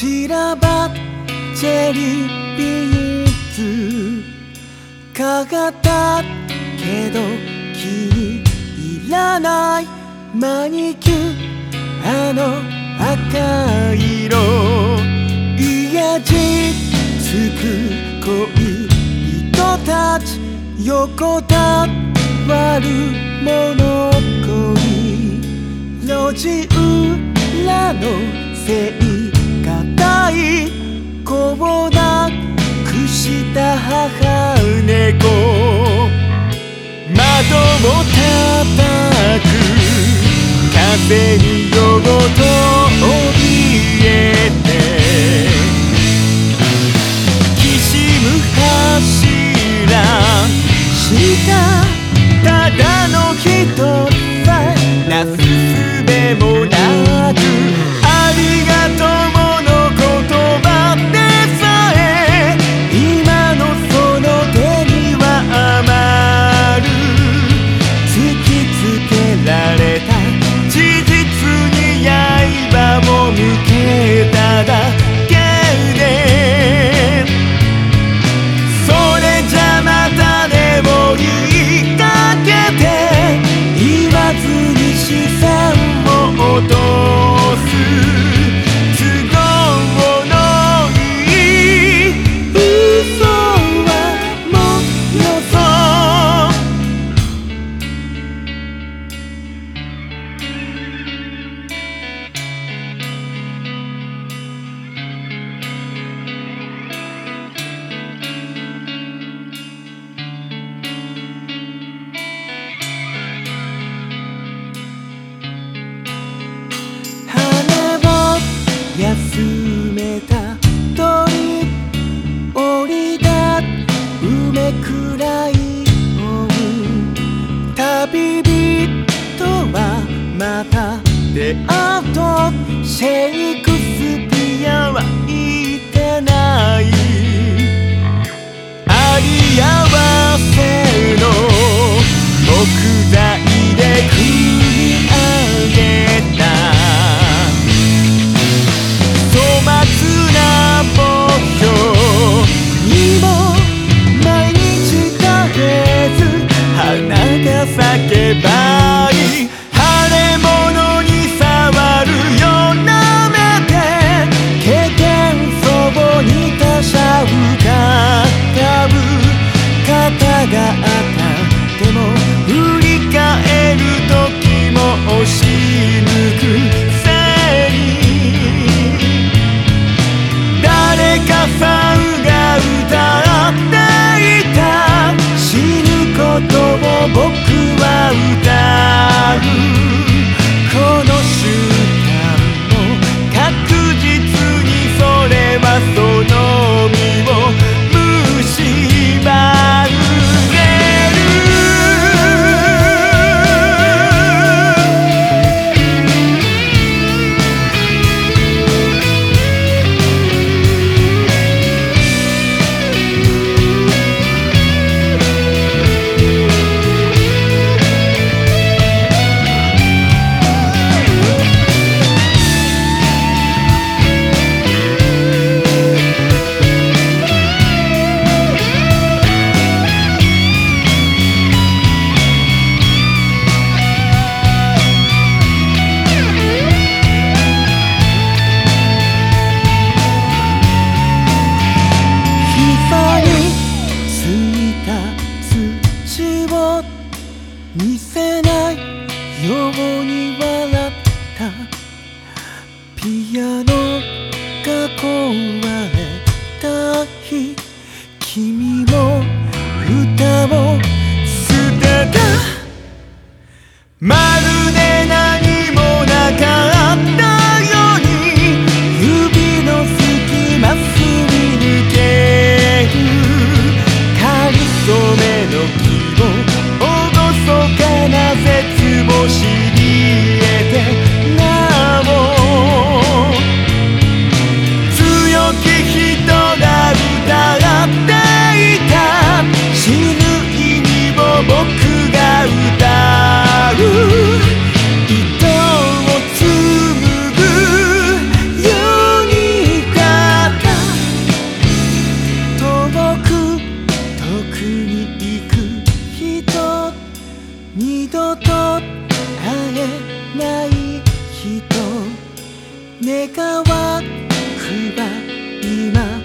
散らばチェリーピーツかがったけど気に入らないマニキュアの赤色いやじつく恋人たち横たわるも物恋路地裏のせいたい子をなくした母猫。窓たたく風に夜ごと休めた鳥降りた梅くらいを旅人はまた出会うとシェイク壊れた日君も歌を捨てた行く人二度と会えない人。願わくば今